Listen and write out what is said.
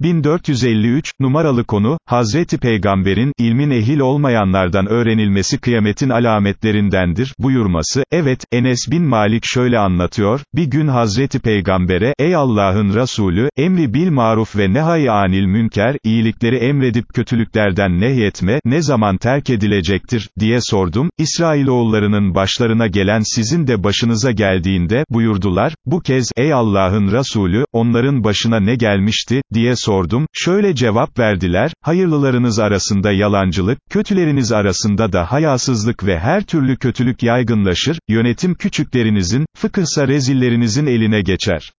1453, numaralı konu, Hazreti Peygamber'in, ilmin ehil olmayanlardan öğrenilmesi kıyametin alametlerindendir, buyurması, evet, Enes bin Malik şöyle anlatıyor, bir gün Hazreti Peygamber'e, ey Allah'ın Resulü, emri bil maruf ve nehay anil münker, iyilikleri emredip kötülüklerden nehyetme, ne zaman terk edilecektir, diye sordum, İsrailoğullarının başlarına gelen sizin de başınıza geldiğinde, buyurdular, bu kez, ey Allah'ın Resulü, onların başına ne gelmişti, diye sordum, sordum, şöyle cevap verdiler, hayırlılarınız arasında yalancılık, kötüleriniz arasında da hayasızlık ve her türlü kötülük yaygınlaşır, yönetim küçüklerinizin, fıkıhsa rezillerinizin eline geçer.